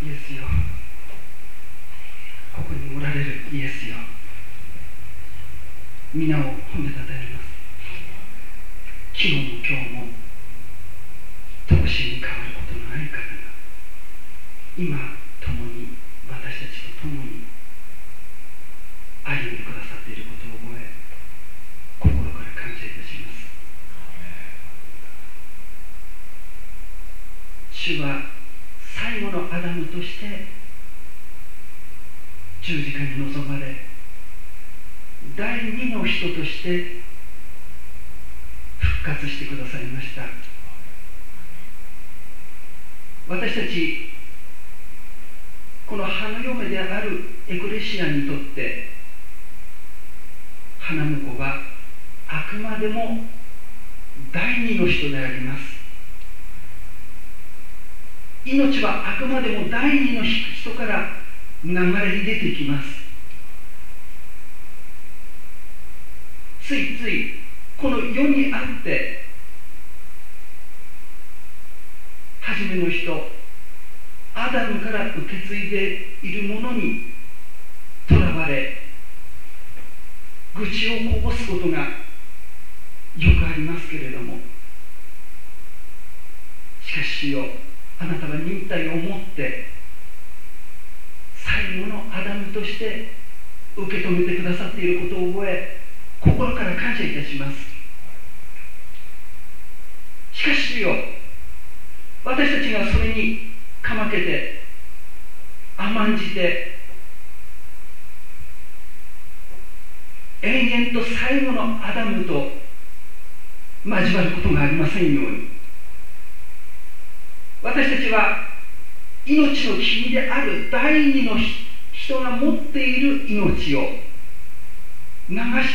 イエスよ。ここにおられるイエスよ。皆を褒めた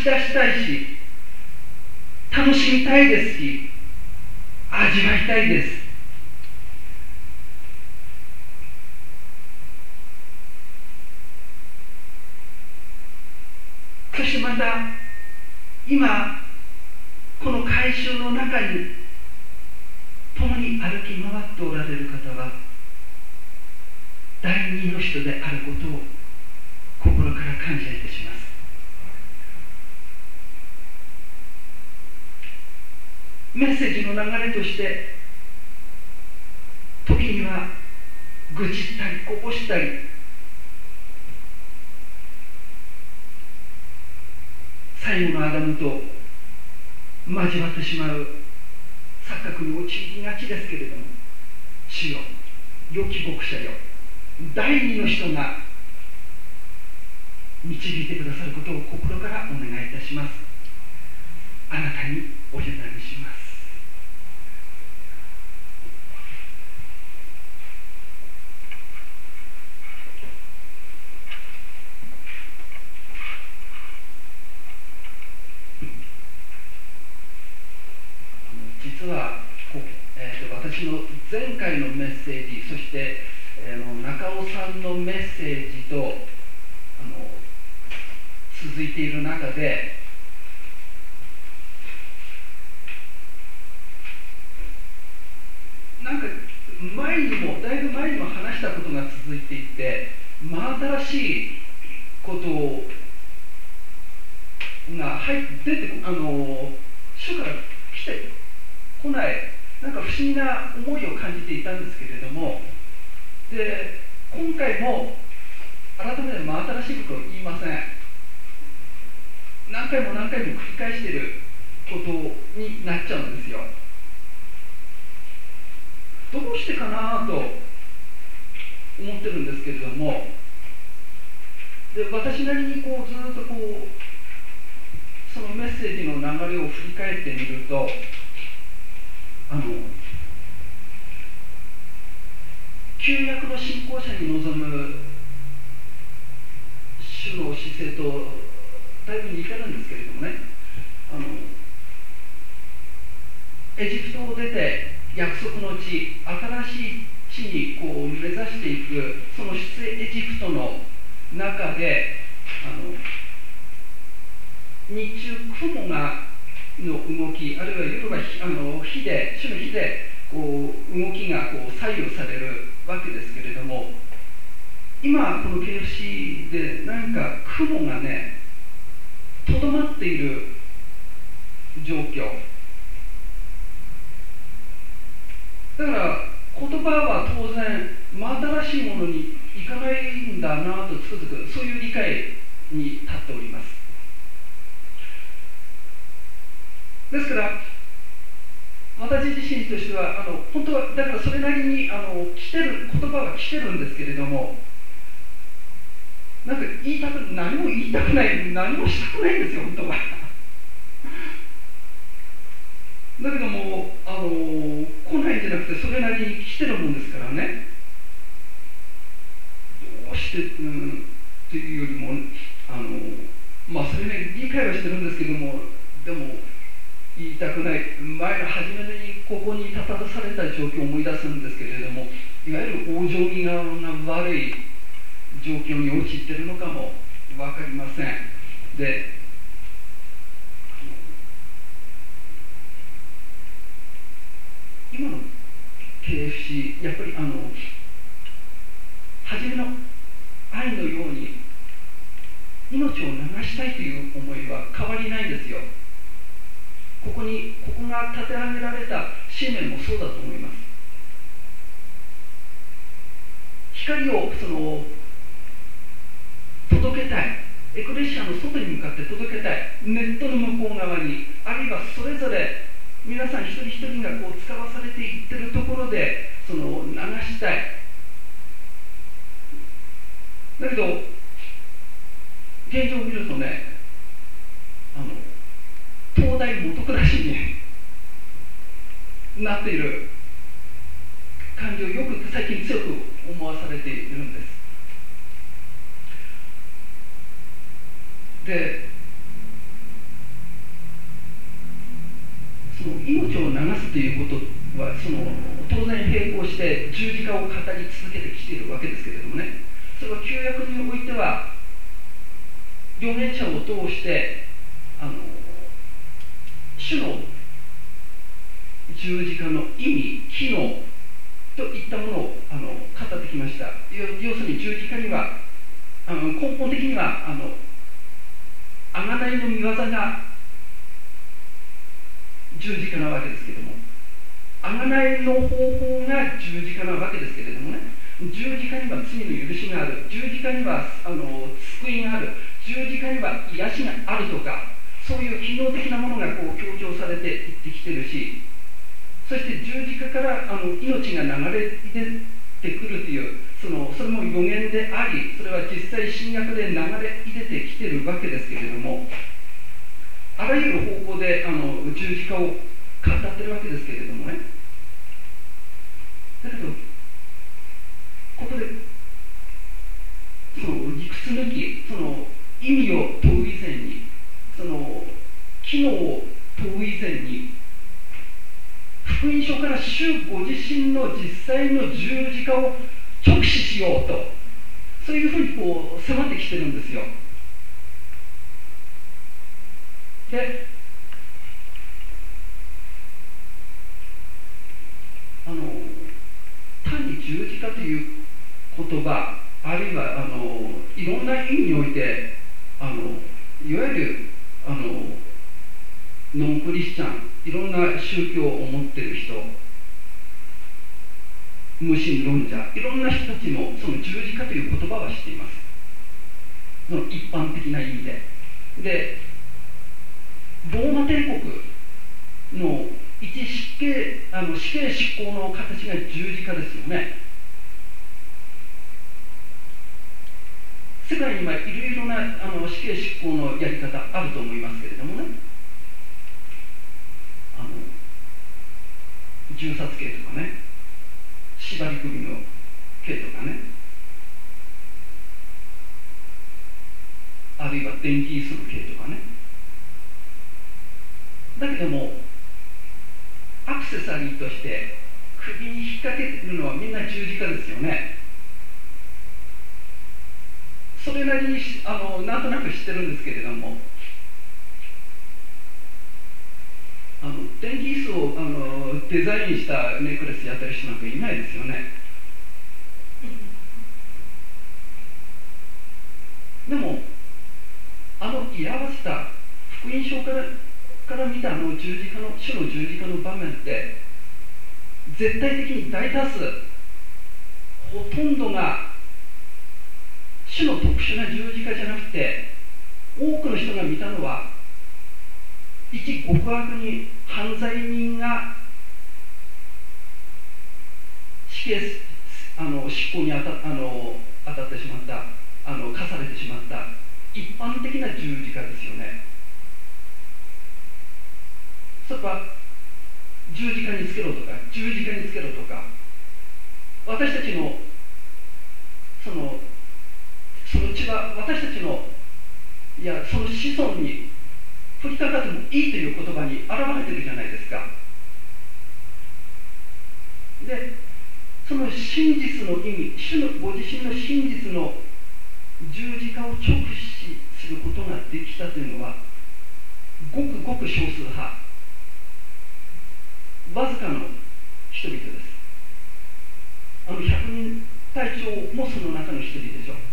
し出したいし楽しみたいですし味わいたいです。そしてまた今この改修の中に共に歩き回っておられる方は第二の人であることをメッセージの流れとして時には愚痴ったりこぼしたり最後のアダムと交わってしまう錯覚に陥りがちですけれども主よ良き牧者よ第二の人が導いてくださることを心からお願いいたします。あなたにおてみるとあの旧約の信仰者に望む主の姿勢とだいぶ似てるんですけれどもね。あのエジプトを出て約束の地新しい地にこう目指していくその出エジプトの中であの日中雲がの動きあるいは夜はあの火で主の火でこう動きがこう左右されるわけですけれども今この KFC でなんか雲がねとどまっている状況。だから言葉は当然真新しいものにいかないんだなとつくづくそういう理解に立っております。ですから私自身としてはあの本当はだからそれなりにあの来てる言葉は来てるんですけれどもなんか言いたく何も言いたくない何もしたくないんですよ本当は。だけどもあの来ないんじゃなくてそれなりに来てるもんですからね。どうして、うん、というよりもあのまあそれね理解はしてるんですけどもでも言いたくない。前の初めにここに立たされた状況を思い出すんですけれどもいわゆる往生際が悪い状況に陥っているのかも分かりません。で今の KFC やっぱりあの初めの愛のように命を流したいという思いは変わりないんですよ。ここにここが立て上げられた使命もそうだと思います。光をその届けたい。エクレシアの外に向かって届けたい。ネットの向こう側に。あるいはそれぞれ皆さん一人一人がこう使わされていってるところでその流したい。だけど現状を見るとね東大元暮らしになっている。感じをよく最近強く思わされているんです。でその命を流すということはその当然並行して十字架を語り続けてきているわけですけれどもね。それは旧約においては預言者を通してあの主の十字架の意味機能といったものをあの語ってきました要するに十字架にはあの根本的にはあの贖いの見業が十字架なわけですけども贖いの方法が十字架なわけですけれどもね十字架には罪の許しがある十字架にはあの救いがある十字架には癒しがあるとかそういう機能的なものがこう強調されていってきてるしそして十字架からあの命が流れ出てくるというそのそれも予言でありそれは実際新約で流れ出てきてるわけですけれどもあらゆる方向であの十字架を語ってるわけですけれどもね。だけどここでその理屈抜きその意味を問う以前にその機能を問う以前に福音書から主ご自身の実際の十字架を直視しようとそういうふうにこう迫ってきてるんですよ。であの単に十字架という言葉あるいはあのいろんな意味においてあのいわゆるあのノンクリスチャンいろんな宗教を持ってる人無神論者いろんな人たちもその十字架という言葉は知っています。その一般的な意味で。でローマ帝国の一死刑あの死刑執行の形が十字架ですよね。世界にはいろいろなあの死刑執行のやり方あると思いますけれどもね。あの銃殺刑とかね。縛り首の刑とかね。あるいは電気椅子の刑とかね。だけどもアクセサリーとして首に引っ掛けてるのはみんな十字架ですよね。それなりにあのなんとなく知ってるんですけれども。あの電気椅子をあのデザインしたネックレスやったりしなくいないですよね。でもあの居合わせた福音書からから見たあの十字架の主の十字架の場面って絶対的に大多数ほとんどが主の特殊な十字架じゃなくて多くの人が見たのは一極悪に犯罪人が死刑あの執行に当たあの当たってしまったあの課されてしまった一般的な十字架ですよね。それは十字架につけろとか十字架につけろとか私たちのそのその血は私たちのいやその子孫に降りかかってもいいという言葉に表れてるじゃないですか。でその真実の意味主のご自身の真実の十字架を直視することができたというのはごくごく少数派わずかの人々です。あの百人隊長もその中の一人でしょ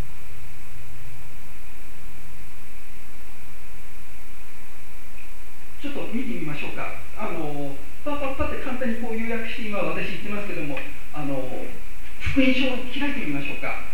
ちょっと見てみましょうか。あのパッパッパって簡単にこう予約して今私言ってますけどもあの福音書を開いてみましょうか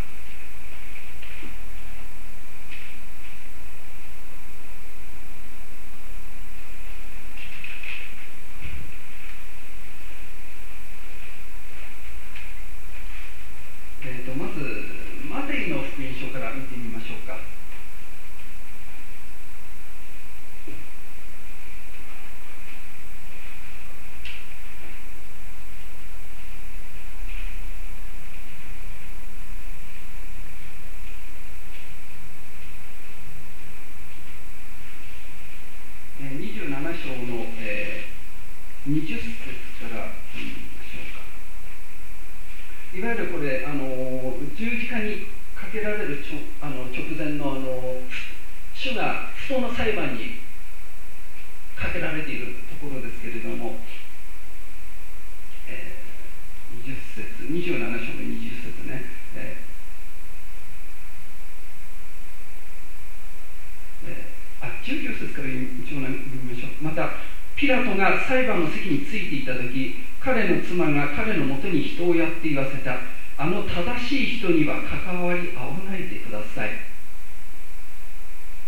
裁判の席についていた時彼の妻が彼のもとに人をやって言わせた。あの正しい人には関わり合わないでください。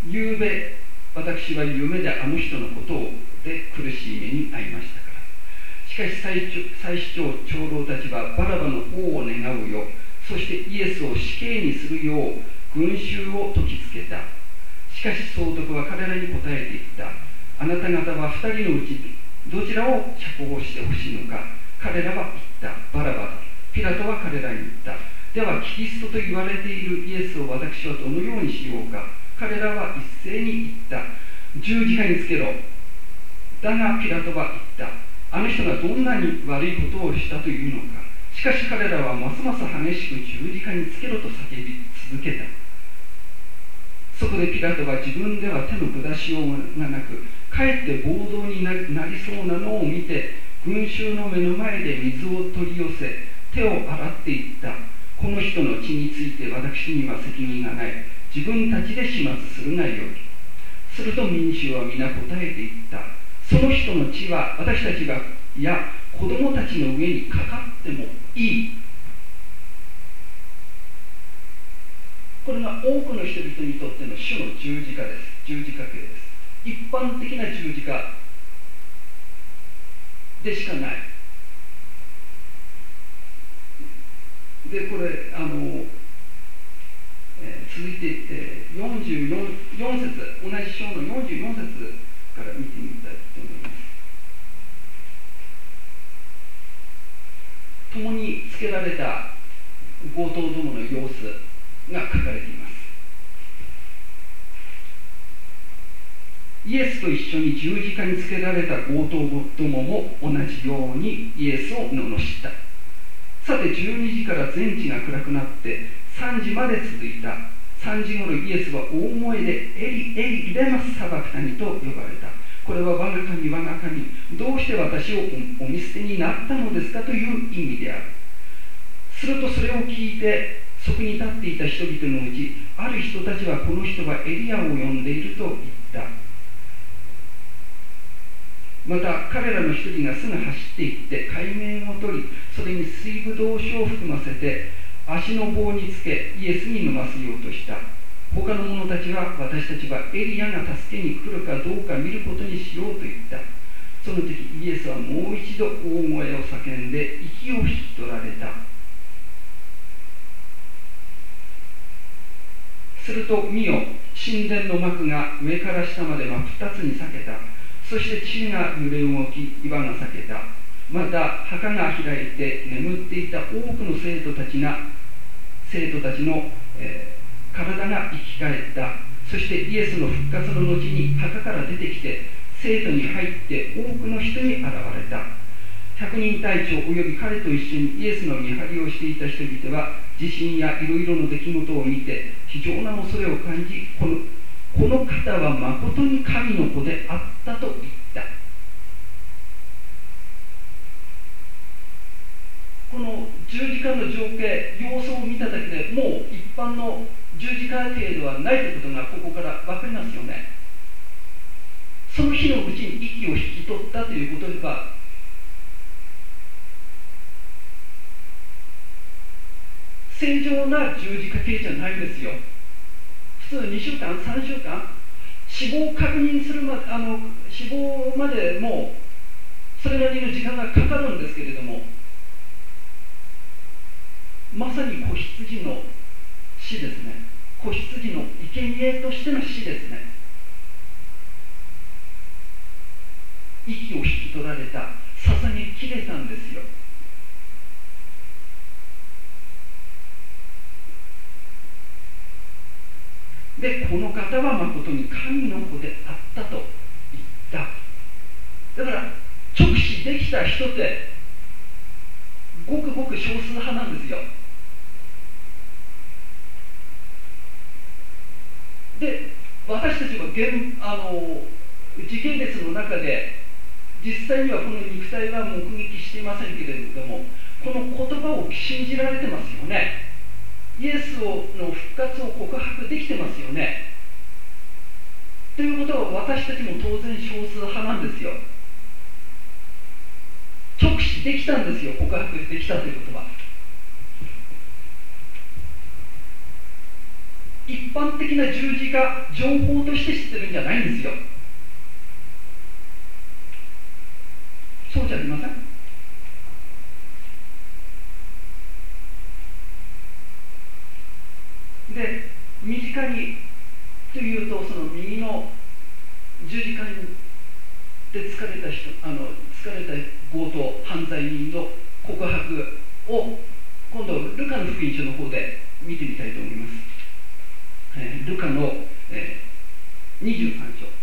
ゆうべ私は夢であの人のことをで苦しい目に遭いましたから。しかし最最主張長老たちはバラバの王を願うよそしてイエスを死刑にするよう群衆を説きつけた。しかし総督は彼らに答えていった。あなた方は2人のうちどちらを釈放してほしいのか。彼らは言った。バラバだピラトは彼らに言った。ではキリストと言われているイエスを私はどのようにしようか。彼らは一斉に言った。十字架につけろ。だがピラトは言った。あの人がどんなに悪いことをしたというのか。しかし彼らはますます激しく十字架につけろと叫び続けた。そこでピラトは自分では手の下しようがなくかえって暴動になりそうなのを見て群衆の目の前で水を取り寄せ手を洗っていった。この人の血について私には責任がない。自分たちで始末するがよい。すると民衆は皆答えていった。その人の血は私たちがいや子供たちの上にかかってもいい。これが多くの人々にとっての主の十字架です。十字架形です。一般的な十字架でしかない。でこれあの、えー、続いて、えー、44 4節同じ章の44節から見てみたいと思います。共につけられた強盗どもの様子が書かれています。イエスと一緒に十字架につけられた強盗どもも同じようにイエスを罵った。さて12時から全地が暗くなって3時まで続いた。3時頃イエスは大声で「エリエリレマスサバクタニ」と呼ばれた。これは我が神我が神どうして私をお見捨てになったのですかという意味である。するとそれを聞いてそこに立っていた人々のうちある人たちはこの人はエリアを呼んでいると言った。また彼らの一人がすぐ走っていって海面を取りそれに水ぶどう酒を含ませて足の棒につけイエスに飲ませようとした。他の者たちは私たちはエリアが助けに来るかどうか見ることにしようと言った。その時イエスはもう一度大声を叫んで息を引き取られた。すると見よ神殿の幕が上から下まで真っ二つに裂けた。そして地が揺れ動き岩が裂けた。また墓が開いて眠っていた多くの生徒たちが生徒たちの、えー、体が生き返った。そしてイエスの復活の後に墓から出てきて生徒に入って多くの人に現れた。百人隊長および彼と一緒にイエスの見張りをしていた人々は地震やいろいろの出来事を見て非常な恐れを感じこのこの方はまことに神の子であったと言った。この十字架の情景様子を見ただけでもう一般の十字架形ではないということがここから分かりますよね。その日のうちに息を引き取ったということでは正常な十字架形じゃないんですよ。普通2週間3週間死亡を確認するまあの死亡までもうそれなりの時間がかかるんですけれどもまさに子羊の死ですね。子羊の生贄としての死ですね。息を引き取られた捧げきれたんですよ。でこの方は誠に神の子であったと言った。だから直視できた人ってごくごく少数派なんですよ。で私たちは現あの時系列の中で実際にはこの肉体は目撃していませんけれどもこの言葉を信じられてますよね。イエスの復活を告白できてますよね。ということは私たちも当然少数派なんですよ。直視できたんですよ。告白できたということは。一般的な十字架情報として知ってるんじゃないんですよそうじゃありませんで身近にというとその右の十字架にで疲れた人あの疲れた強盗犯罪人の告白を今度ルカの福音書の方で見てみたいと思います、えー、ルカの、えー、23章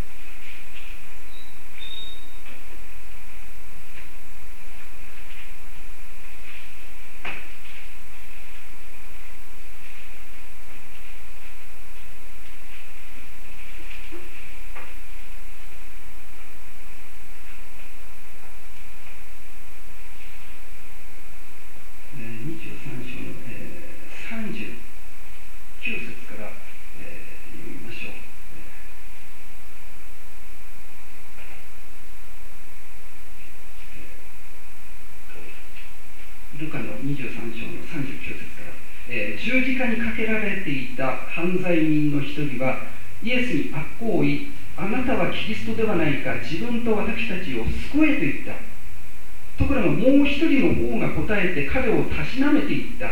十字架にかけられていた犯罪人の一人はイエスに悪行を言いあなたはキリストではないか自分と私たちを救えと言った。ところがもう一人の方が答えて彼をたしなめていった。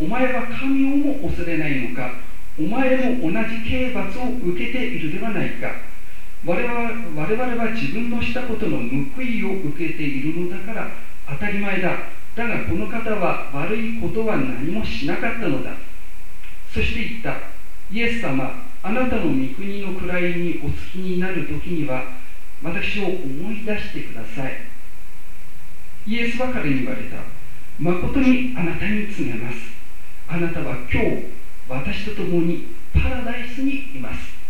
お前は神をも恐れないのかお前も同じ刑罰を受けているではないか。我々我々は自分のしたことの報いを受けているのだから当たり前だ。だがこの方は悪いことは何もしなかったのだ。そして言った。イエス様あなたの御国の位にお付きになる時には私を思い出してください。イエスは彼に言われた。誠にあなたに告げます。あなたは今日私と共にパラダイスにいます。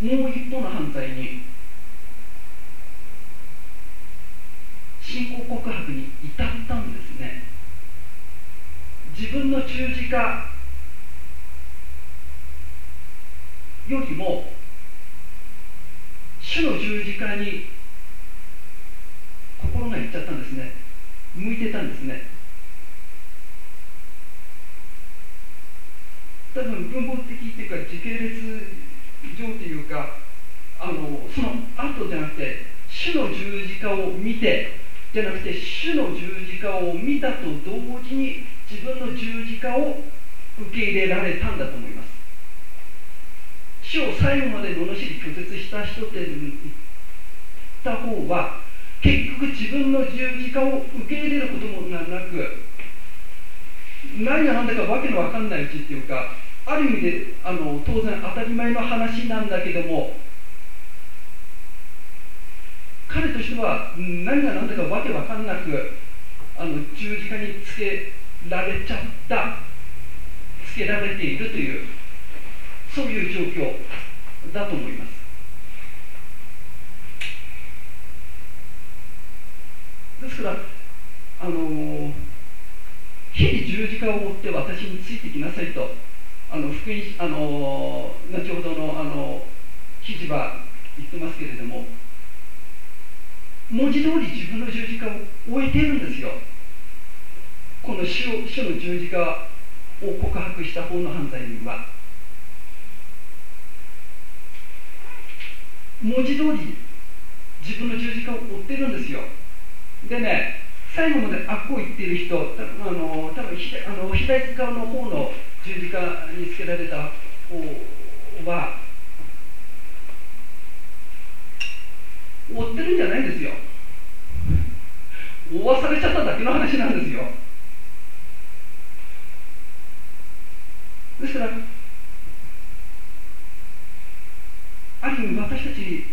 もう一方の犯罪に信仰告白に至ったんですね自分の十字架よりも主の十字架に心がいっちゃったんですね向いてたんですね多分文法的っていうか時系列上というかあのその後じゃなくて主の十字架を見てじゃなくて主の十字と同時に自分の十字架を受け入れられたんだと思います。死を最後まで罵り拒絶した人って言った方は結局自分の十字架を受け入れることもなく何が何だかわけのわかんないうちっていうかある意味であの当然当たり前の話なんだけども彼としては何が何だかわけわかんなくあの十字架につけられちゃったつけられているというそういう状況だと思います。ですからあの日々十字架を持って私についてきなさいとあの福音あの後ほどのあの記事は言ってますけれども文字通り自分の十字架を終えてるんですよ。この主主の十字架を告白した方の犯罪人は。文字通り自分の十字架を追ってるんですよ。でね最後まで悪を言ってる人あの多分あの左側の方の十字架につけられた方は追ってるんじゃないんですよ。追わされちゃっただけの話なんですよ。ですからある意味私たち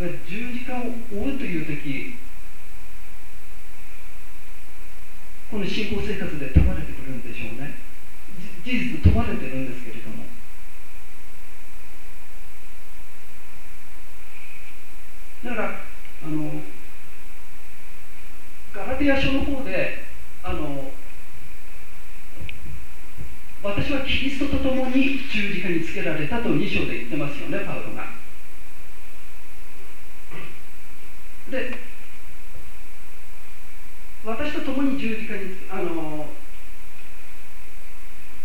が十字架を追うという時この信仰生活で問われてくるんでしょうね事実問われてるんですけれどもだからあのガラテヤ書の方であの私はキリストと共に十字架につけられたと2章で言ってますよねパウロがで私と共に十字架にあの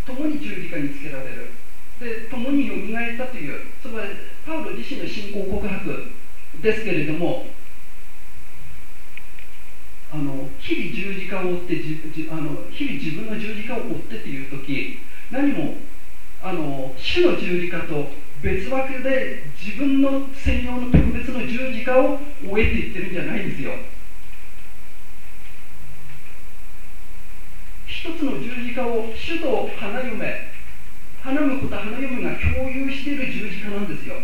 共に十字架につけられるで共によみがえったというそれはパウロ自身の信仰告白ですけれどもあの日々十字架を追ってじあの日々自分の十字架を追ってという時何もあの主の十字架と別枠で自分の専用の特別の十字架を追えって言ってるんじゃないんですよ一つの十字架を主と花嫁花婿と花嫁が共有している十字架なんですよ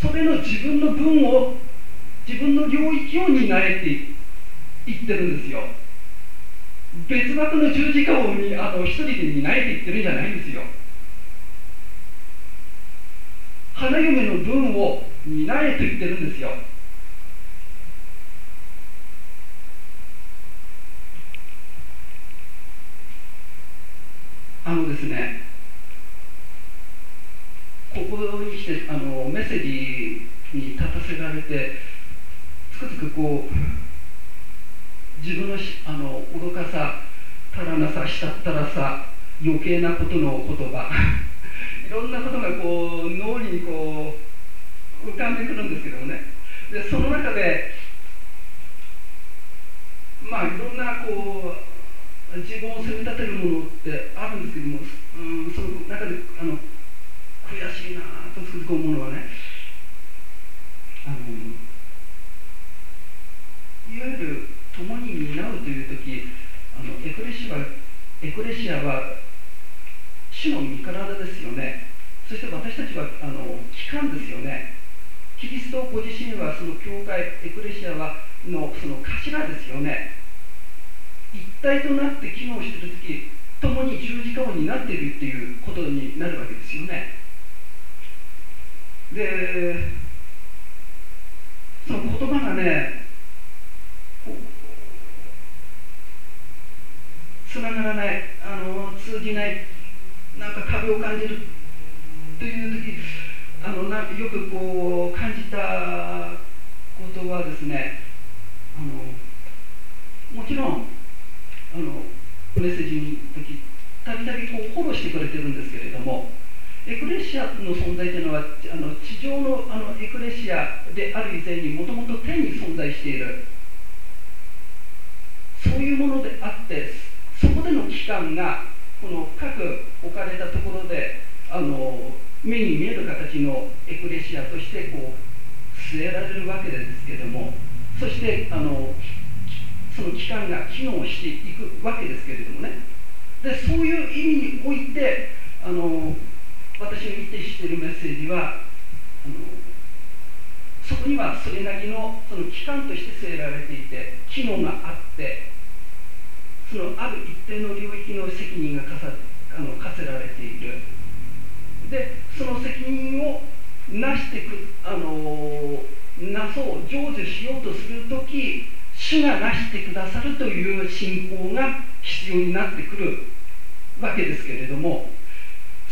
それの自分の分を自分の領域を担えって言ってるんですよ。別枠の十字架をあの一人で担えって言ってるんじゃないんですよ。花嫁の分を担えと言ってるんですよ。あのですねここに来てあのメッセージに立たせられてつくづくこう自分のあの愚かさ足ちゃったらさ余計なことの言葉。いろんなことがこう脳裏にこう浮かんでくるんですけど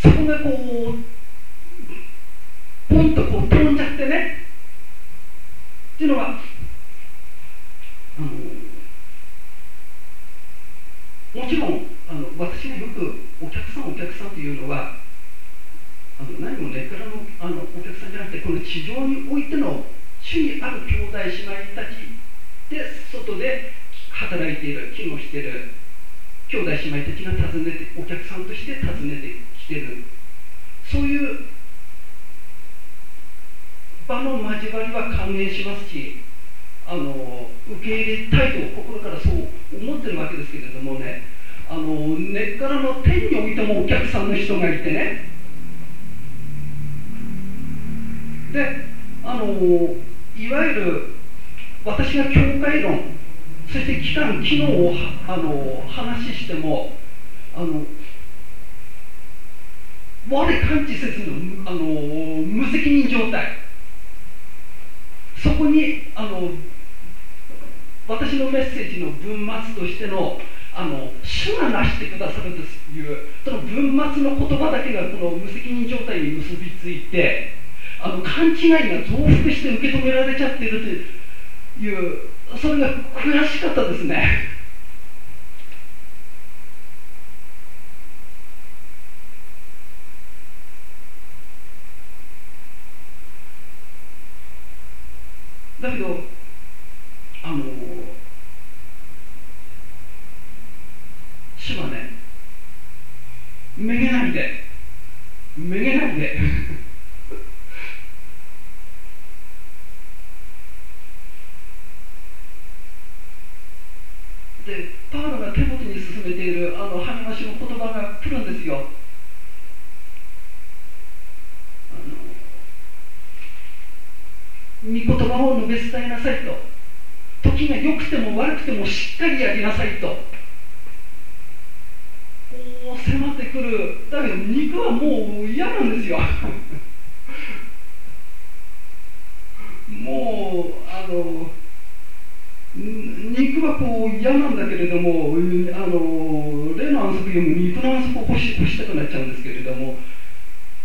そこがこうポンとこう飛んじゃってね。っていうのはあのもちろんあの私がよくお客さんお客さんというのはあの何も根っからのあのお客さんじゃなくてこの地上においての主にある兄弟姉妹たちで外で働いている機能している兄弟姉妹たちが訪ねてお客さんとして訪ねてきてる。そういう場の交わりは歓迎しますしあの受け入れたいと心からそう思ってるわけですけれどもね。あの根っからの天においてもお客さんの人がいてね。であのいわゆる私が教会論そして期間機能をあの話してもあの我感知せずのあの無責任状態そこにあの私のメッセージの文末としてのあの主がなしてくださるというその文末の言葉だけがこの無責任状態に結びついてあの勘違いが増幅して受け止められちゃってるというそれが悔しかったですね。だけどあの主はねめげないでめげないで。で パウロが手元に進めているあの励ましの言葉が来るんですよ御言葉を述べ伝えなさいと。時が良くても悪くてもしっかりやりなさいと。お迫ってくる。だけど肉はもう嫌なんですよ。もうあの肉はこう嫌なんだけれどもあの例の安息よりも肉の安息を欲し欲したくなっちゃうんですけども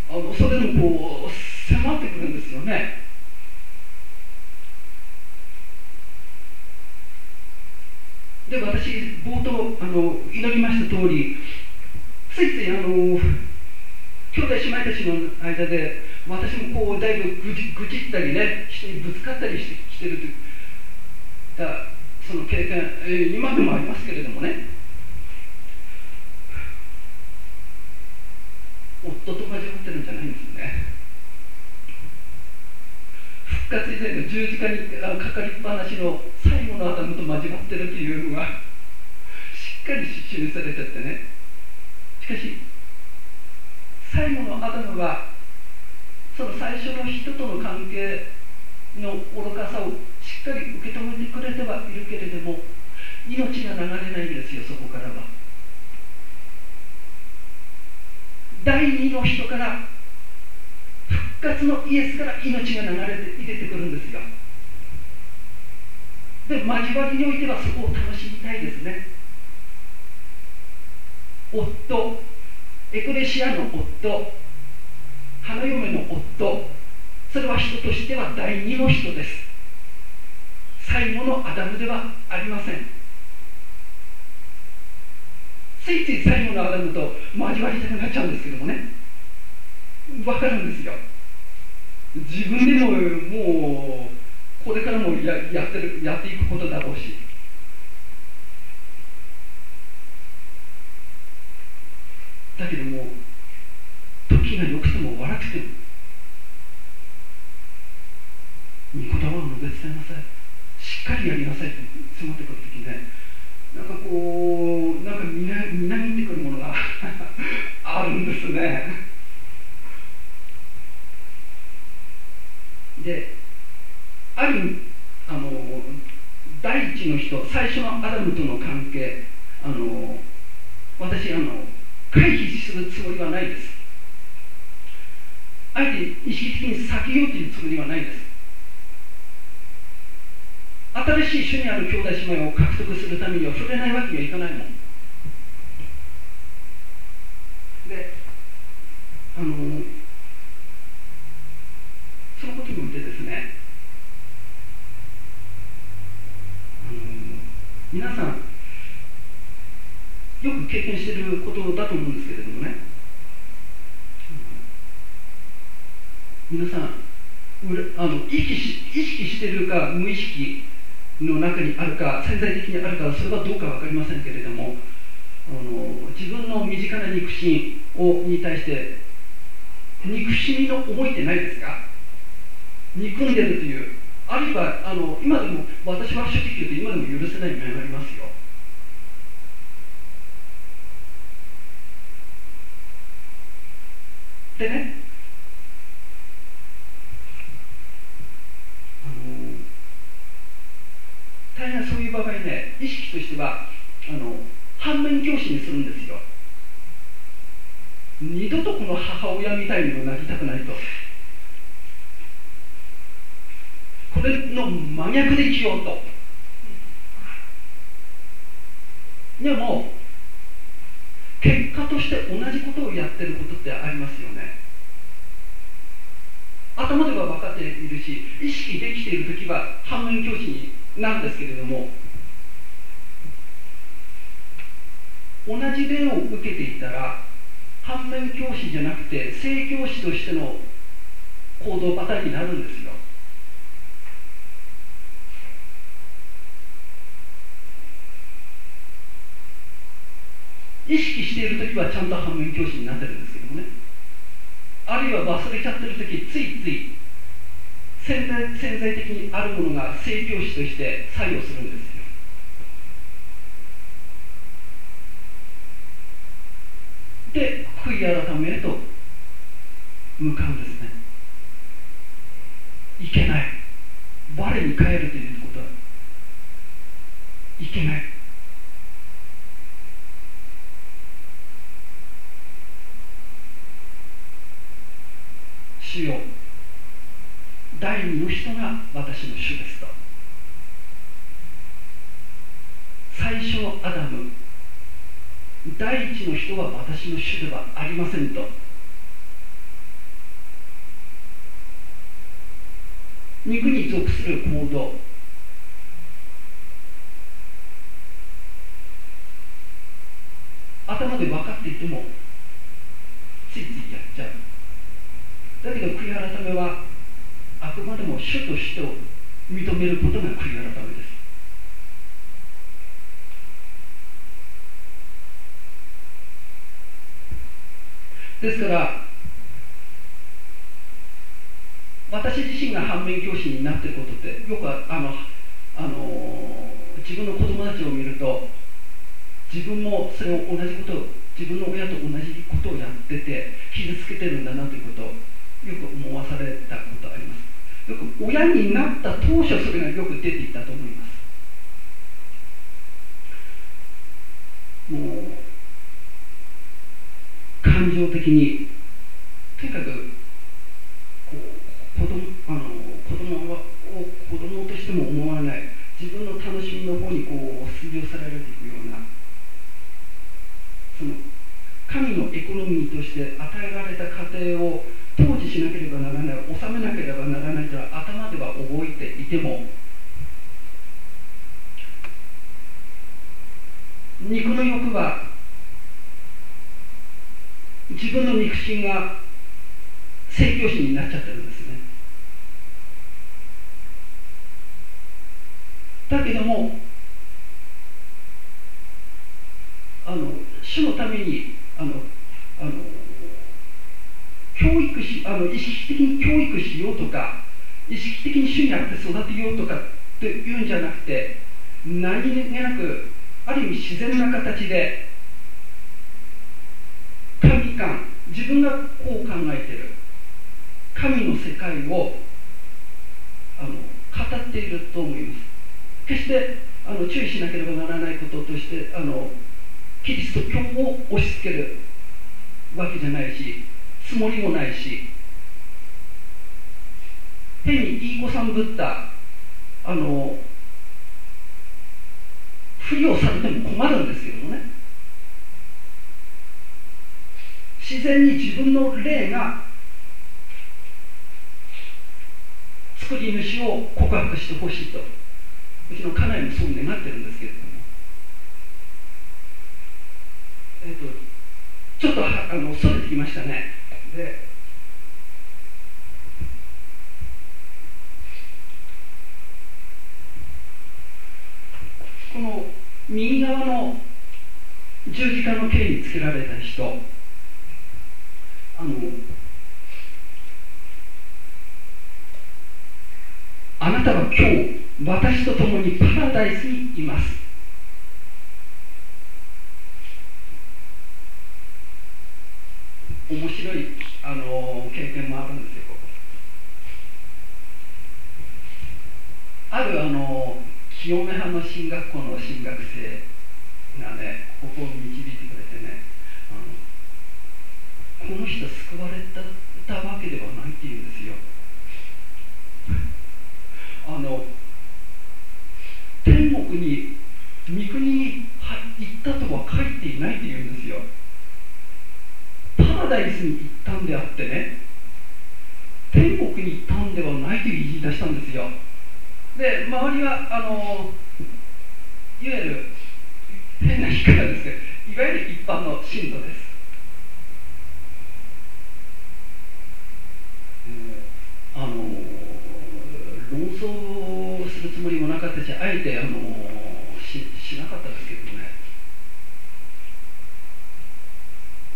あのそれでもこう迫ってくるんですよねで私冒頭あの祈りました通りついついあの兄弟姉妹たちの間で私もこうだいぶぐじぐじったりね人にぶつかったりしてきてるとだその経験、えー、今でもありますけれどもね夫と交わってるんじゃないんですね。復活以前の十字架にかかりっぱなしの最後のアダムと交わってるというのがっかり示されちゃってね。しかし最後のアダムはその最初の人との関係の愚かさをしっかり受け止めてくれてはいるけれども命が流れないんですよそこからは。第二の人から復活のイエスから命が流れて入れてくるんですよ。で交わりにおいてはそこを楽しみたいですね。夫。エクレシアの夫。花嫁の夫。それは人としては第二の人です。最後のアダムではありません。ついつい最後のアダムと交わりたくなっちゃうんですけどもね。分かるんですよ。自分でももうこれからもややってるやっていくことだろうし。だけども時が良くても悪くても御言葉を述べ伝えなさい。しっかりやりなさいって迫ってくるときねなんかこうなんかみなみなぎってくるものが あるんですね。であるあの第一の人最初のアダムとの関係あの私あの回避するつもりはないですあえて意識的に避けようというつもりはないです。新しい主にある兄弟姉妹を獲得するためには触れないわけにはいかないもんであのそのことにおいてですねあの皆さんよく経験していることだと思うんですけれどもね皆さんあの意識し意識しているか無意識の中にあるか潜在的にあるかそれはどうか分かりませんけれどもあの自分の身近な肉親をに対して憎しみの思いってないですか？憎んでるというあるいはあの今でも私は正直言うと今でも許せない面がありますよ。でね大変そういう場合ね意識としてはあの反面教師にするんですよ。二度とこの母親みたいにもなりたくないと。これの真逆で生きようと。でも結果として同じことをやってることってありますよね。頭では分かっているし意識できている時は反面教師になんですけれども同じ例を受けていたら反面教師じゃなくて正教師としての行動パターンになるんですよ。意識している時はちゃんと反面教師になってるんですけどもね。あるいは忘れちゃってる時ついつい潜在潜在的にあるものが正教師として作用するんですよで悔い改めへと向かうんですね。いけない。我に帰るということはいけない。主よ第二の人が私の主ですと最初のアダム第一の人は私の主ではありませんと。肉に属する行動。頭で分かっていてもついついやっちゃう。だけど悔い改めはあくまでも主として認めることが悔い改めです。ですから私自身が反面教師になっていることってよくあのあの自分の子供たちを見ると自分もそれを同じことを自分の親と同じことをやってて傷つけてるんだなということをよく思わされたことあります。よく親になった当初それがよく出ていたと思います。もう感情的にとにかくこう子供あの子供はを子供としても思わない。自分の楽しみの方にこう吸い寄せられていくようなその神のエコノミーとして与えられた家庭を統治しなければならない。収めなければならないとは頭では覚えていても肉の欲は自分の肉親が宣教師になっちゃってるんですね。だけどもあの主のためにあのあの教育しあの意識的に教育しようとか意識的に主にあって育てようとかっていうんじゃなくて何気なくある意味自然な形で神観自分がこう考えてる。神の世界をあの語っていると思います。決してあの注意しなければならないこととしてあのキリスト教を押し付けるわけじゃないしつもりもないし変にいい子さんぶったあのふりをされても困るんですけどね。自然に自分の霊が作り主を告白してほしいと。うちの家内もそう願ってるんですけれども。えっ、とちょっとあのそれてきましたね。でこの右側の十字架の刑につけられた人。あのあなたは今日私と共にパラダイスにいます。面白いあの経験もあるんですよあるあの清め派の進学校の進学生がねここを導いてこの人救われたわけではないって言うんですよ。あの天国に三国に行ったとは書いていないって言うんですよ。パラダイスに行ったんであってね天国に行ったんではないと言い出したんですよ。で周りはあのいわゆる変な言い方ですけどいわゆる一般の信徒ですあの論争するつもりもなかったしあえてあのししなかったですけどね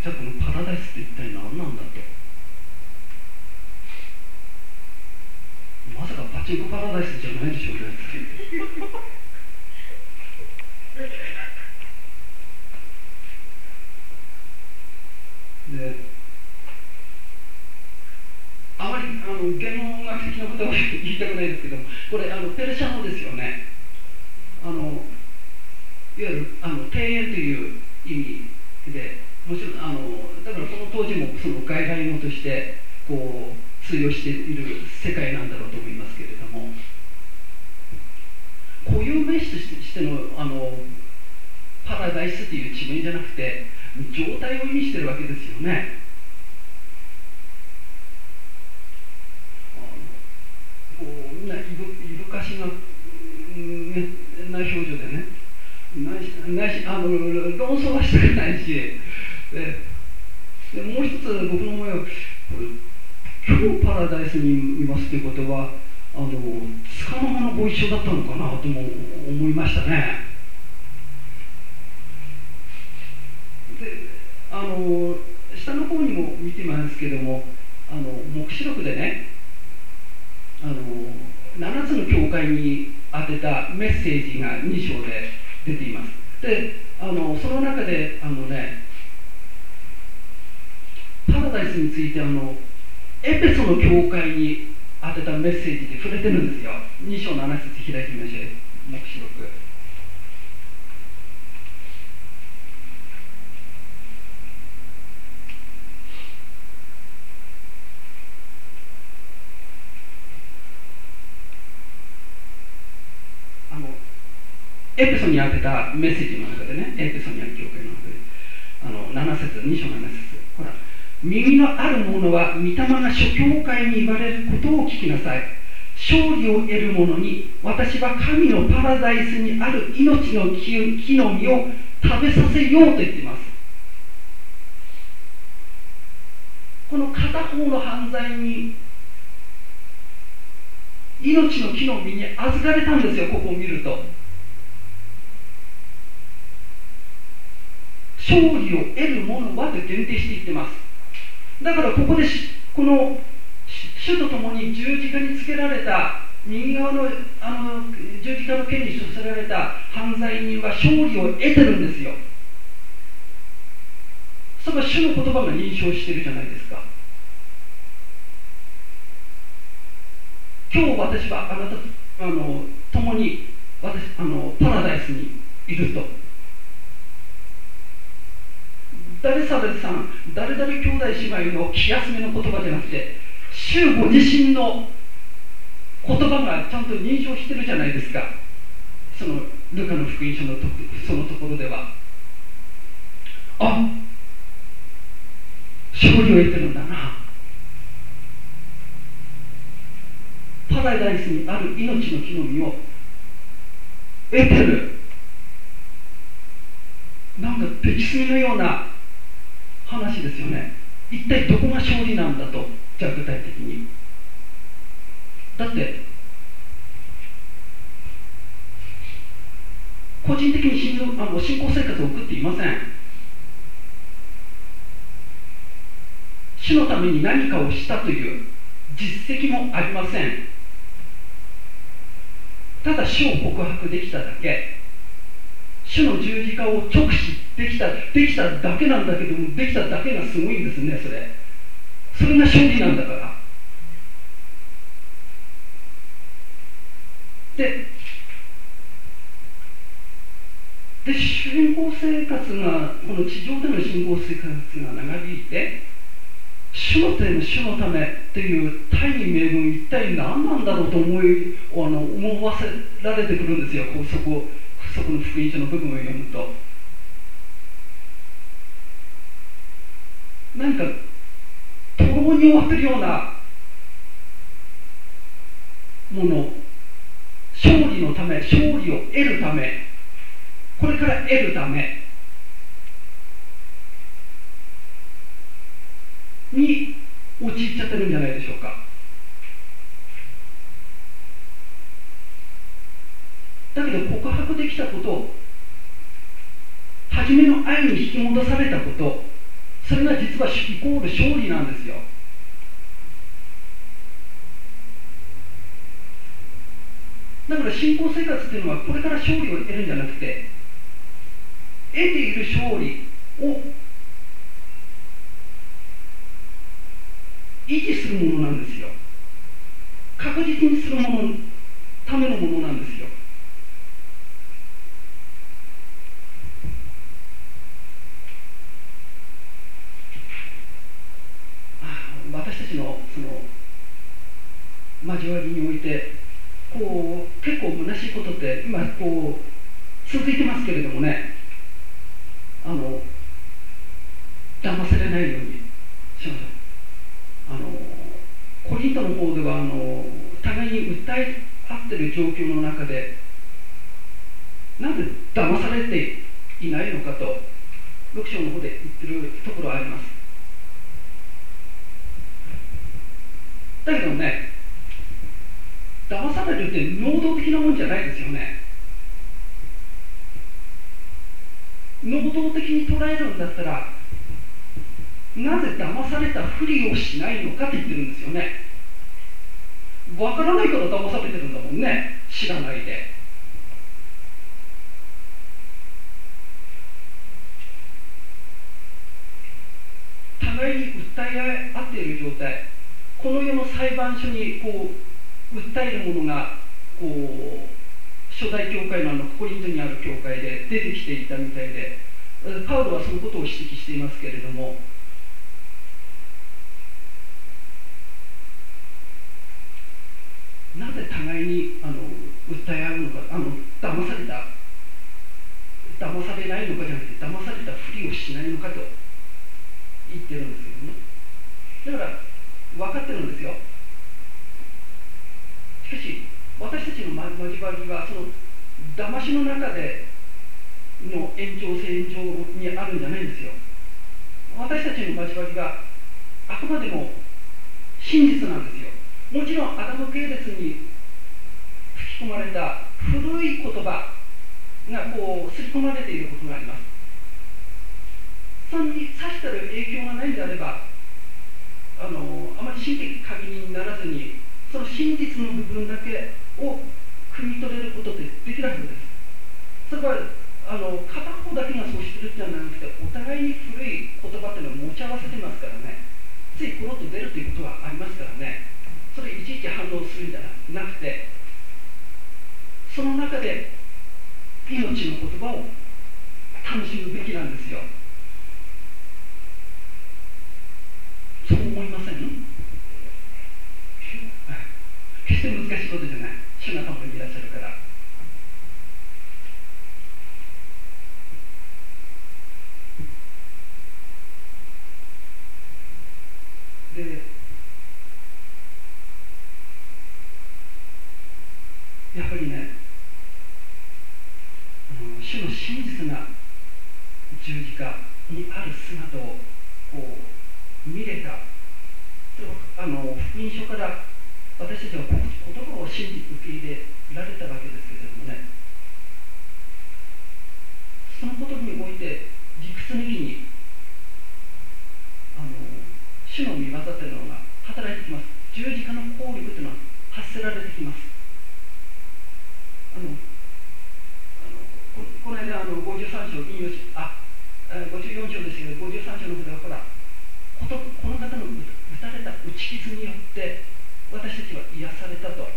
じゃあこのパラダイスって一体何なんだとまさかパチンコパラダイスじゃないでしょうねであまりあの言語学的なことは言いたくないですけどもこれあのペルシャ語ですよねあのいわゆるあの庭園という意味でもちろんあのだからこの当時もその外来語としてこう通用している世界なんだろうと思いますけれども固有名詞としてのあのパラダイスという地名じゃなくて状態を意味してるわけですよねなイルカシな、ね、な表情でねないしあの論争はしたくないしででもう一つ僕の思いはこれ今日パラダイスにいますということはあのつかの間のご一緒だったのかなとも思いましたね。であの下の方にも見てますけどもあの黙示録でねあの7つの教会に当てたメッセージが2章で出ています。であのその中であのねパラダイスについてあのエペソの教会に当てたメッセージで触れてるんですよ。2章7節開いてみましょう。黙示録。エペソに当てたメッセージの中でねエペソにある教会の中であの7節2章7節。耳のある者は御霊が諸教会に言われることを聞きなさい。勝利を得る者に私は神のパラダイスにある命の木の実を食べさせようと言っています。この片方の犯罪に命の木の実に預かれたんですよここを見ると。勝利を得る者はと限定していってます。だからここでこの主と共に十字架につけられた右側のあの十字架の剣に処せられた犯罪人は勝利を得てるんですよ。それは主の言葉が認証してるじゃないですか。今日私はあなたあの共に私あのパラダイスにいると。誰されさん誰々兄弟姉妹の気休めの言葉じゃなくて主ご自身の言葉がちゃんと認証してるじゃないですか。そのルカの福音書のとそのところでは。あ勝利を得てるんだな。パラダイスにある命の木の実を得てる。なんか別きのような話ですよね。一体どこが勝利なんだとじゃあ具体的に。だって個人的に信あの信仰生活を送っていません。主のために何かをしたという実績もありません。ただ主を告白できただけ。主の十字架を直視できたできただけなんだけどもできただけがすごいんですねそれ。それが勝利なんだから。でで信仰生活がこの地上での信仰生活が長引いて主の手の主のためっていう大義名分一体何なんだろうと思いあの思わせられてくるんですよ。こうそこそこの福音書の部分を読むと。何かとろに終わってるようなもの。勝利のため勝利を得るため。これから得るため。に陥っちゃってるんじゃないでしょうか。だけど告白できたこと初めの愛に引き戻されたこと。それが実はイコール勝利なんですよ。だから信仰生活っていうのはこれから勝利を得るんじゃなくて得ている勝利を維持するものなんですよ。確実にするものためのものなんですよ私たちのその交わりにおいてこう結構虚しいことって今こう続いてますけれどもねあの騙されないようにしましょうあのコリントの方ではあの互いに訴え合ってる状況の中でなんで騙されていないのかと6章の方で言ってるところあります。だけどね騙されるって能動的なもんじゃないですよね。能動的に捉えるんだったらなぜ騙されたふりをしないのかって言ってるんですよね。わからないから騙されてるんだもんね。知らないで。互いに訴え合っている状態。この世の裁判所にこう訴えるものがこう初代教会のあのコリントにある教会で出てきていたみたいでパウロはそのことを指摘していますけれどもなぜ互いにあの訴え合うのかあの騙された騙されないのかじゃなくて騙されたふりをしないのかと言ってるんですけどね。だから分かってるんですよしかし私たちの交わりはその騙しの中での延長線上にあるんじゃないんですよ。私たちの交わりがあくまでも真実なんですよ。もちろんアダム系列に吹き込まれた古い言葉がこう刷り込まれていることがあります。それにさしたる影響がないんであればあのあまり心的過敏にならずにその真実の部分だけを汲み取れることってできるはずです。それはあの片方だけがそうしてるってのはなくてお互いに古い言葉っていうのを持ち合わせてますからね。ついポロッと出るということはありますからね。それいちいち反応するんじゃなくてその中で命の言葉を楽しむべきなんですよ。そう思いません？決して難しい主が共にいらっしゃるからでやっぱりねあの主の真実な十字架にある姿をこう見れたあの福音書から私たちは言葉を信じ受け入れられたわけですけれどもねそのことにおいて理屈抜きにあの主の見業というのが働いてきます十字架の効力というのは発せられてきますあのあのここの間あの53章引用しあ54章ですけど53章の札はほらこの方の打たれた打ち傷によって私たちは癒されたと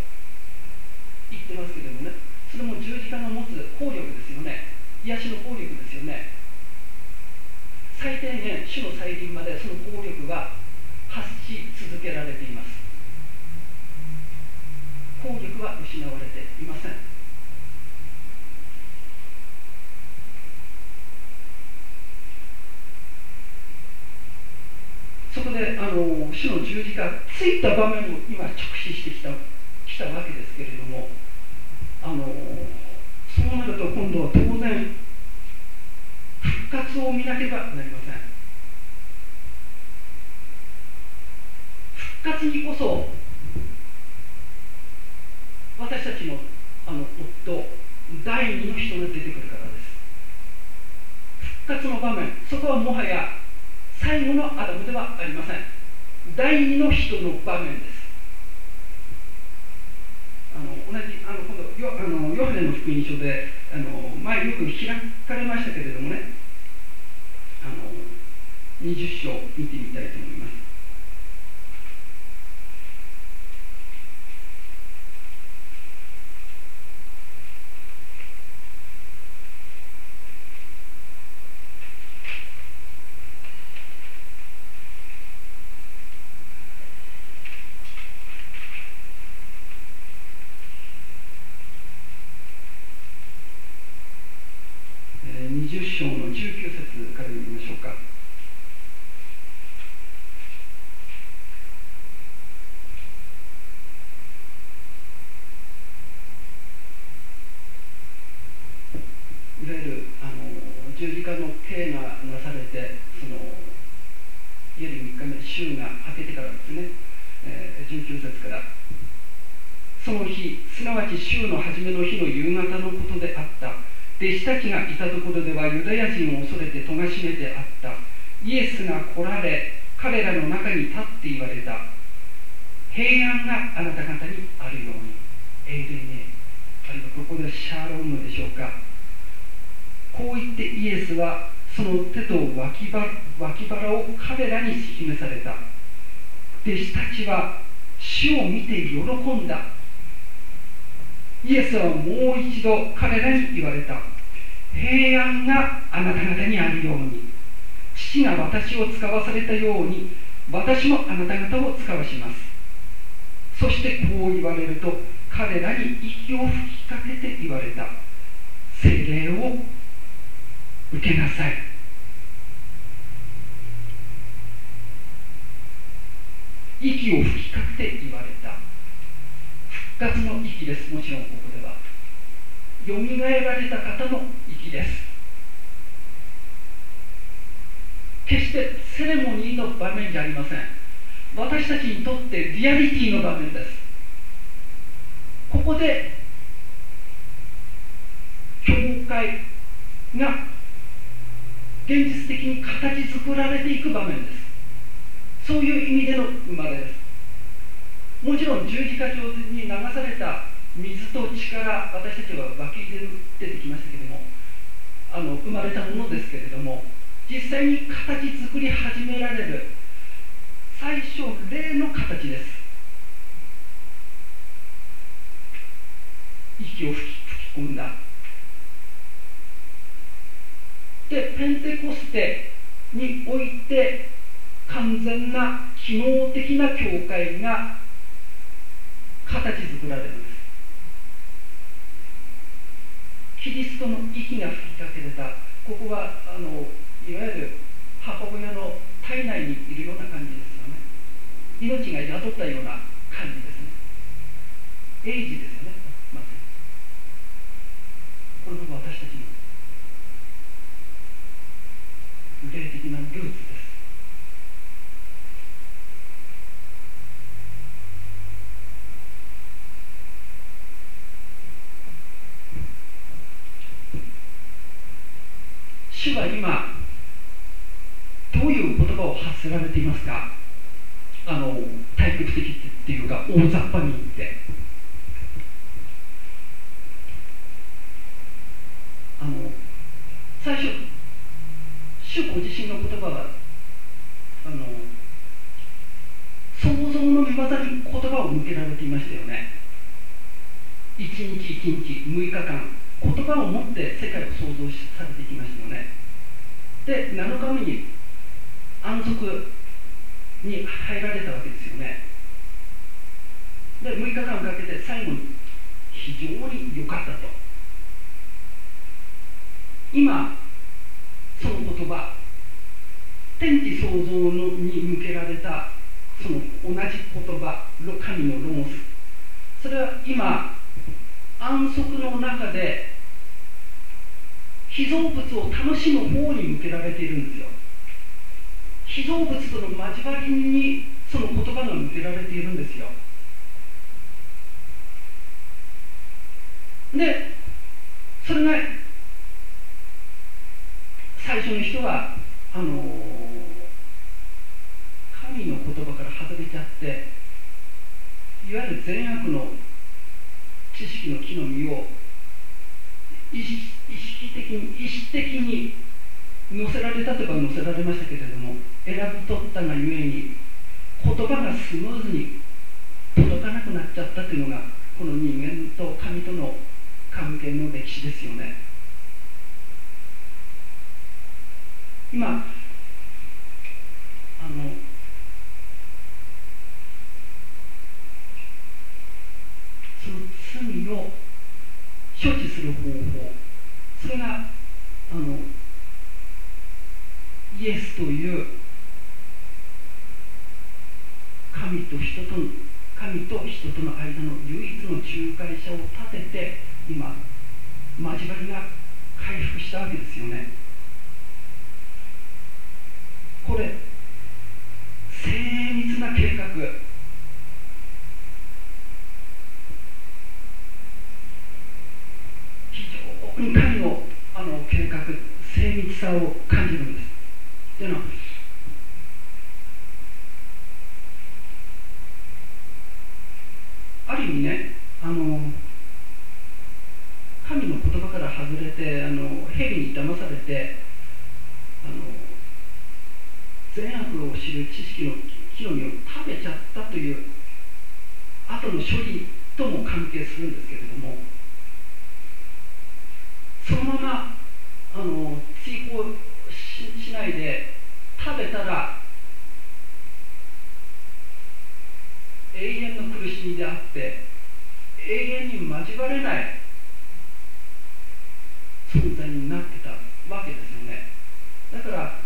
言ってますけどもねそれも十字架が持つ効力ですよね癒しの効力ですよね最低限主の再臨までその効力は発し続けられています効力は失われていませんそこであの主の十字架ついた場面を今直弟子たちは死を見て喜んだ。イエスはもう一度彼らに言われた。平安があなた方にあるように。父が私を使わされたように私もあなた方を使わします。そしてこう言われると彼らに息を吹きかけて言われた。精霊を受けなさい。を吹きかけて言われた。復活の息です。もちろんここでは。よみがえられた方の息です。決してセレモニーの場面じゃありません。私たちにとってリアリティの場面です。ここで教会が現実的に形作られていく場面です。そういう意味での生まれです。もちろん十字架上に流された水と力私たちは湧き出てきましたけれどもあの生まれたものですけれども実際に形作り始められる最初霊の形です。息を吹き吹き込んだ。でペンテコステにおいて完全な機能的な教会が形作られるんですキリストの息が吹きかけられたここはあのいわゆる母親の体内にいるような感じですよね。命が宿ったような感じですね。エイジですよねまずこれが私たちの霊的なルーツです主は今どういう言葉を発せられていますかあの対極的っていうか大雑把に言ってあの最初主ご自身の言葉はあの想像の御業に言葉を向けられていましたよね一日一日6日間言葉を持って世界を創造されていきましたよねで7日目に安息に入られたわけですよねで6日間かけて最後に非常に良かったと今その言葉天地創造のに向けられたその同じ言葉神のロモスそれは今安息の中で被造物を楽しむ方に向けられているんですよ。被造物との交わりにその言葉が向けられているんですよ。でそれが最初の人はあの神の言葉から外れちゃっていわゆる善悪の知識の木の実を的に意識的に載せられたとか載せられましたけれども選び取ったがゆえに言葉がスムーズに届かなくなっちゃったというのがこの人間と神との関係の歴史ですよね。今あのその罪を処置する方法それがあのイエスという神と人と神と人との間の唯一の仲介者を立てて今交わりが回復したわけですよねこれ精密な計画非常に神のあの計画精密さを感じるんですというのはある意味ねあの神の言葉から外れてあの蛇に騙されてあの善悪を知る知識の木の実を食べちゃったという後の処理とも関係するんですけれどもそのままあの追放ししないで食べたら永遠の苦しみであって永遠に交われない。存在になってたわけですよね。だから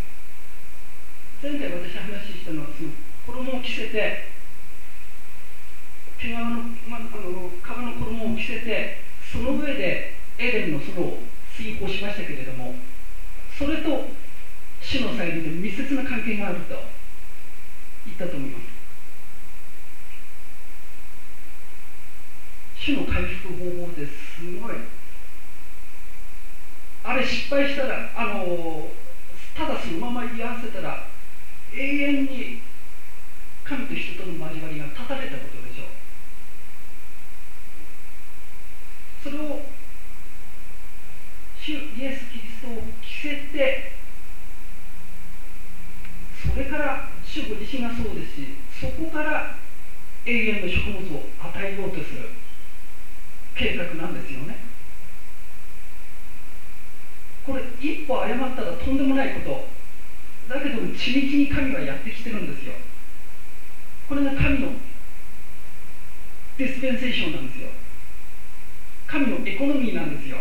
前回私話したのはその衣を着せて毛皮の,、ま、あの革の衣を着せてその上でエデンの園を追放しましたけれどもそれと主の際に密接な関係があると言ったと思います。主の回復方法ってすごい。あれ失敗したらあのただそのまま居合わせたら永遠に神と人との交わりが断たれたことでしょう。それを主イエス・キリストを着せてそれから主ご自身がそうですしそこから永遠の食物を与えようとする。計画なんですよね。これ一歩誤ったらとんでもないこと。だけど地道に神はやってきてるんですよ。これが神のディスペンセーションなんですよ。神のエコノミーなんですよ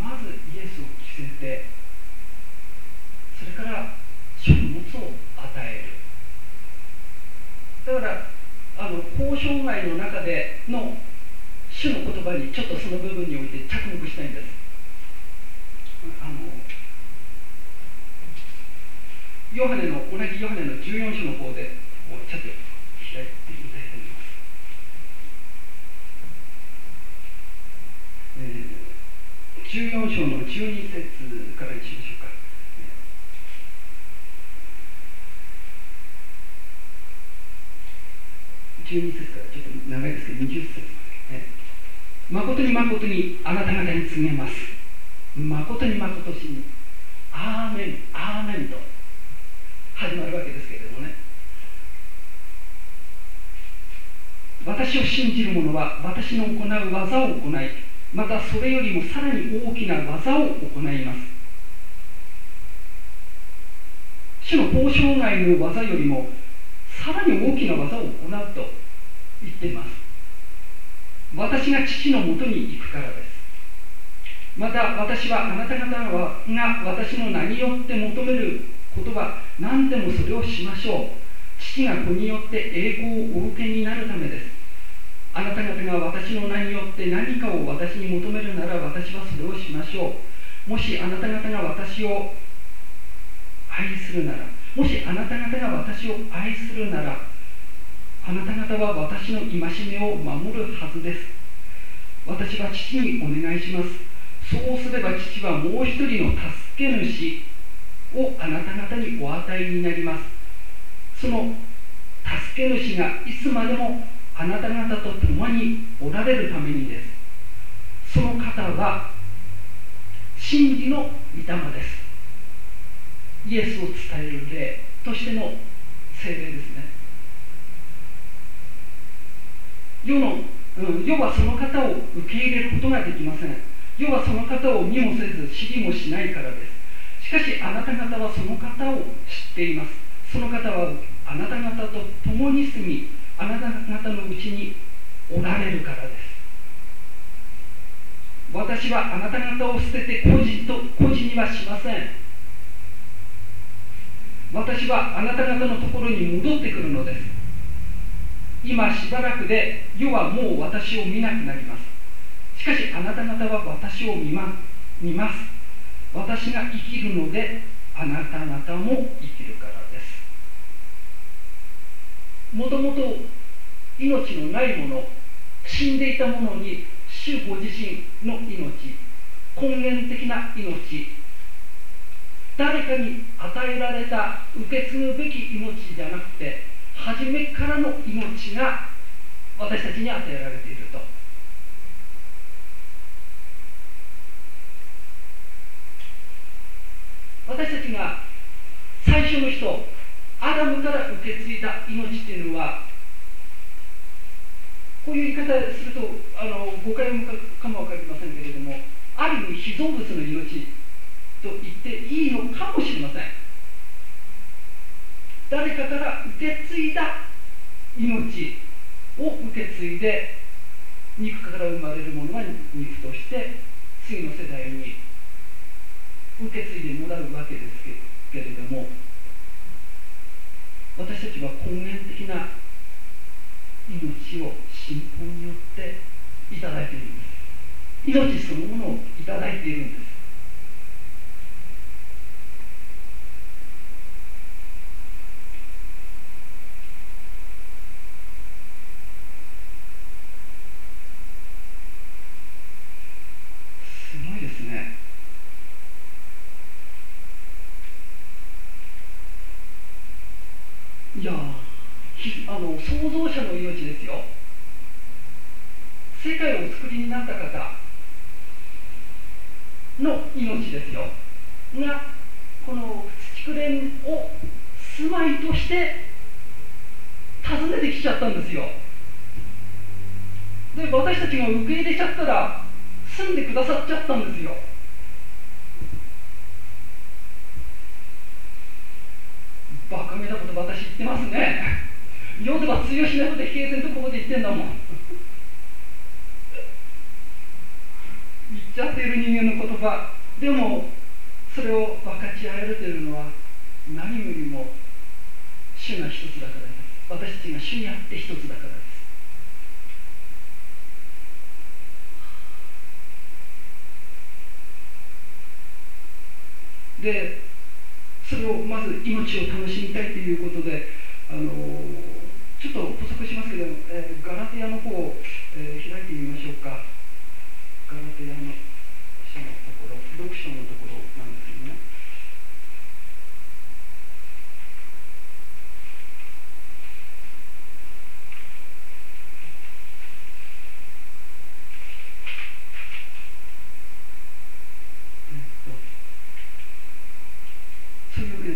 まずイエスを着せてそれから食物を与えるだからあの交渉外の中での主の言葉にちょっとその部分において着目したいんですあのヨハネの同じヨハネの14章の方でちょっと開いてみたいと思います、えー14章の12節からにしましょうか。12節からちょっと長いですけど、20節まで。ね、誠に誠にあなた方に告げます。誠に誠しに、アーメン、アーメンと始まるわけですけれどもね。私を信じる者は私の行う技を行い、またそれよりもさらに大きな技を行います主の交渉外の技よりもさらに大きな技を行うと言っています私が父のもとに行くからです。また私はあなた方はが私の名によって求めることは何でもそれをしましょう。父が子によって栄光をお受けになるためです。あなた方が私の名によって何かを私に求めるなら私はそれをしましょう。もしあなた方が私を愛するならもしあなた方が私を愛するならあなた方は私の戒めを守るはずです。私は父にお願いします。そうすれば父はもう一人の助け主をあなた方にお与えになります。その助け主がいつまでもあなた方と共におられるためにです。その方は真理の御霊です。イエスを伝える霊としての精霊ですね世の、世はその方を受け入れることができません。世はその方を見もせず知りもしないからです。しかしあなた方はその方を知っています。その方はあなた方と共に住みあなた方のうちにおられるからです。私はあなた方を捨てて孤児と孤児にはしません。私はあなた方のところに戻ってくるのです。今しばらくで世はもう私を見なくなります。しかしあなた方は私を見,、ま、見ます。私が生きるのであなた方も生きるからです。もともと命のないもの死んでいたものに主ご自身の命根源的な命誰かに与えられた受け継ぐべき命じゃなくて初めからの命が私たちに与えられていると。私たちが最初の人アダムから受け継いだ命っていうのはこういう言い方するとあの誤解かも分かりませんけれどもある意味被造物の命と言っていいのかもしれません。誰かから受け継いだ命を受け継いで肉から生まれるものは肉として次の世代に受け継いでもらうわけですけれども私たちは根源的な命を信仰によっていただいているんです。命そのものをいただいているんですすごいですねいやあの創造者の命ですよ世界をお作りになった方の命ですよがこの竹蓮を住まいとして訪ねてきちゃったんですよで私たちが受け入れちゃったら住んでくださっちゃったんですよ。バカげたこと私言ってますね。世では通用しないこと平然とここで言ってんだもん。言っちゃってる人間の言葉。でもそれを分かち合えるというのは何よりも主が一つだからです。私たちが主にあって一つだからです。でそれをまず命を楽しみたいということであのちょっと補足しますけど、えー、ガラテヤの方を、えー、開いてみましょうかガラテヤの書のところ6章のところなんですよね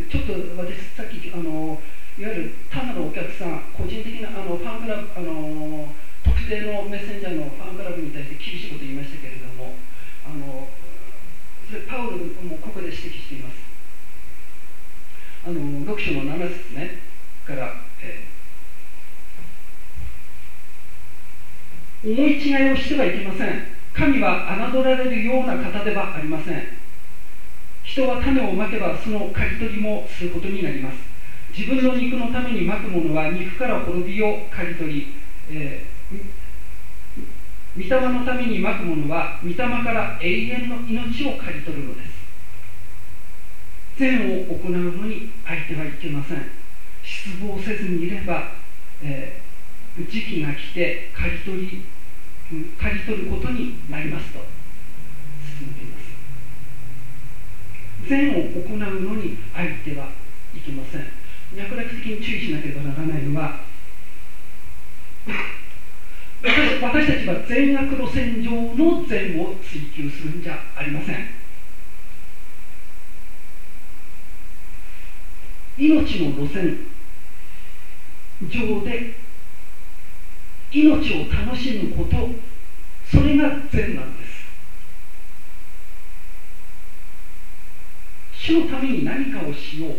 ちょっと私さっきあのいわゆる他のお客さん個人的なあのファンクラブあの特定のメッセンジャーのファンクラブに対して厳しいこと言いましたけれどもあのそれパウルもここで指摘していますあの6章の7節ねから、えー、思い違いをしてはいけません神は侮られるような方ではありません。人は種をまけばその刈り取りもすることになります。自分の肉のためにまくものは肉から滅びを刈り取り、えー、御霊のためにまくものは御霊から永遠の命を刈り取るのです。善を行うのに相手はいけません。失望せずにいれば、えー、時期が来て刈り取り刈り取ることになりますと進んでいます善を行うのに相手はいけません。脈絡的に注意しなければならないのは 私たちは善悪路線上の善を追求するんじゃありません。命の路線上で命を楽しむことそれが善なんです。主のために何かをしよう。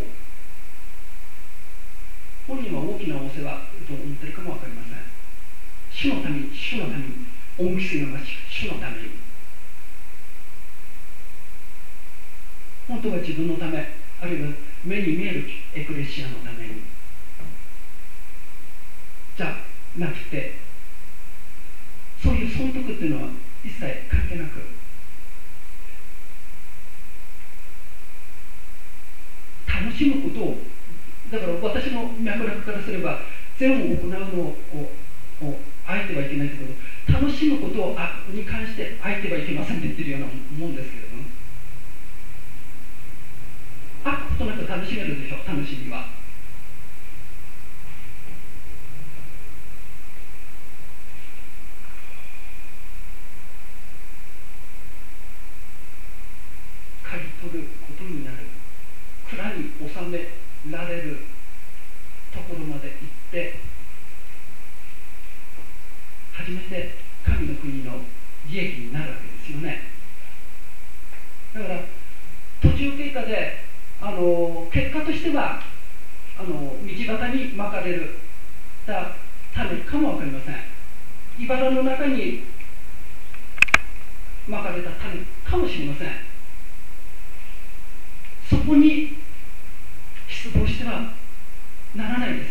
本人は大きな仰せはと思ってるかも分かりません。主のために主のために恩着せがまし主のために。本当は自分のためあるいは目に見えるエクレシアのために。じゃなくてそういう損得っていうのは一切関係なく楽しむことをだから私の脈絡からすれば善を行うのをこあえてはいけないけど楽しむことをあに関してあえてはいけませんって言ってるようなもんですけれどもあっことなく楽しめるでしょ楽しみは。刈り取ることになる蔵に収められるところまで行って初めて神の国の利益になるわけですよねだから途中経過であの結果としてはあの道端にまかれるた種かも分かりません茨の中にまかれた種かもしれませんそこに失望してはならないで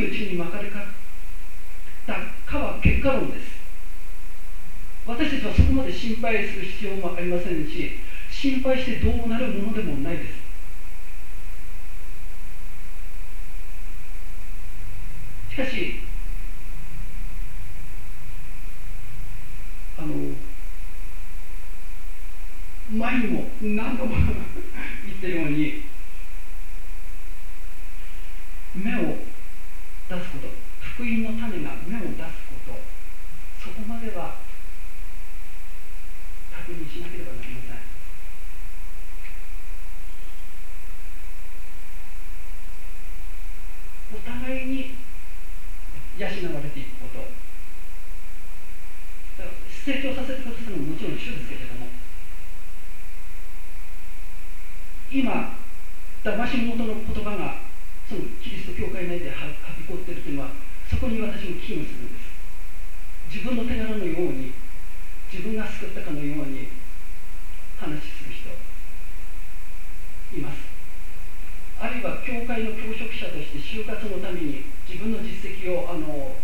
いう地にまかれかったかは結果論です私たちはそこまで心配する必要もありませんし心配してどうなるものでもないですしかしあの前にも何度も言ったように目を出すこと福音の種が芽を出すことそこまでは確認しなければなりませんお互いに養われていくこと成長させてくださるのももちろん主ですけれども今騙し元の言葉がそのキリスト教会内ではびこっているというのはそこに私も危惧するんです自分の手柄のように自分が救ったかのように話する人いますあるいは教会の教職者として就活のために自分の実績をあの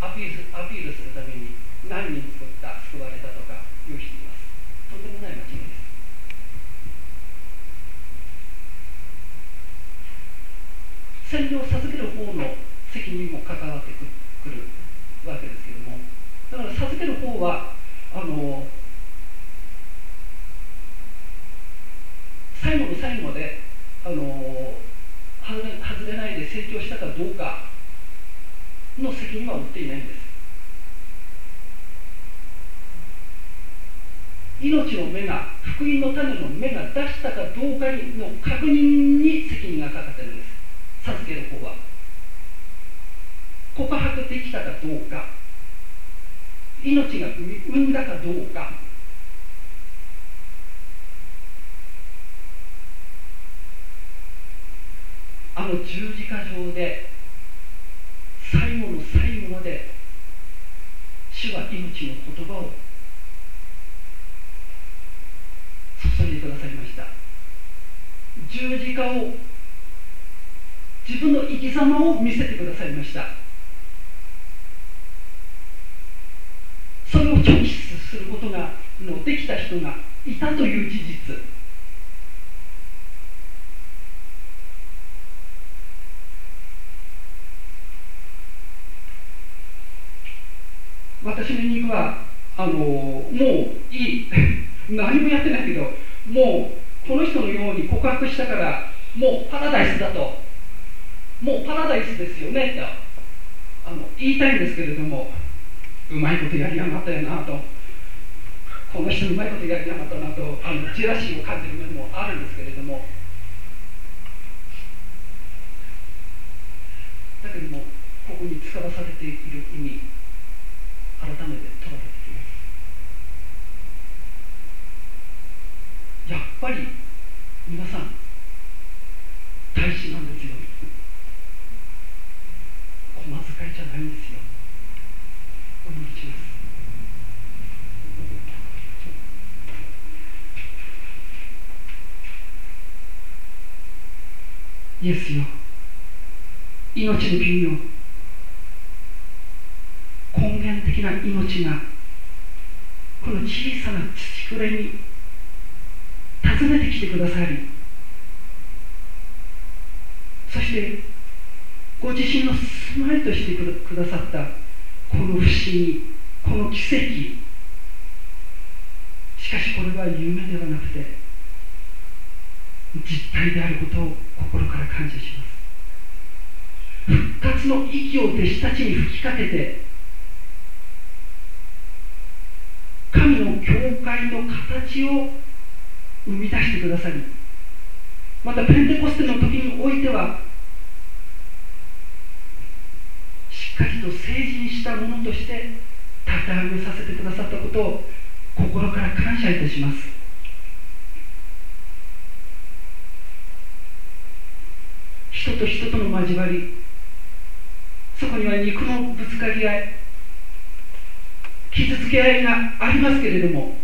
アピールアピールするために何人作った救われたとかいう人いますとんでもない間違いです洗礼を授ける方の責任も関わってくるわけですけどもだから授ける方はあの最後の最後まであの外れ外れないで成長したかどうかの責任は負っていないんです命の芽が福音の種の芽が出したかどうかの確認に責任がかかっているんです。授ける方は。告白できたかどうか。命が産んだかどうか。あの十字架上で最後の最後まで主は命の言葉を注いでくださいました十字架を自分の生き様を見せてくださいましたそれを直視することがのできた人がいたという事実私の肉はあのもういい何もやってないけどもうこの人のように告白したからもうパラダイスだと。もうパラダイスですよねってあの言いたいんですけれどもうまいことやりやがったよなと。この人うまいことやりやがったなとあのジェラシーを感じる面もあるんですけれども。だけどもここに使わされている意味改めて問われてきますやっぱり皆さん大使なんですよ。小遣いじゃないんです。よお願いします。イエスよ。命の君よ根源的な命がこの小さな土くれに訪ねてきてくださりそしてご自身の住まいとしてくださったこの不思議この奇跡。しかしこれは夢ではなくて実体であることを心から感謝します。復活の息を弟子たちに吹きかけて神の教会の形を生み出してくださりまたペンテコステの時においてはしっかりと成人したものとして立て上げさせてくださったことを心から感謝いたします。人と人との交わりそこには肉のぶつかり合い傷つけ合いがありますけれども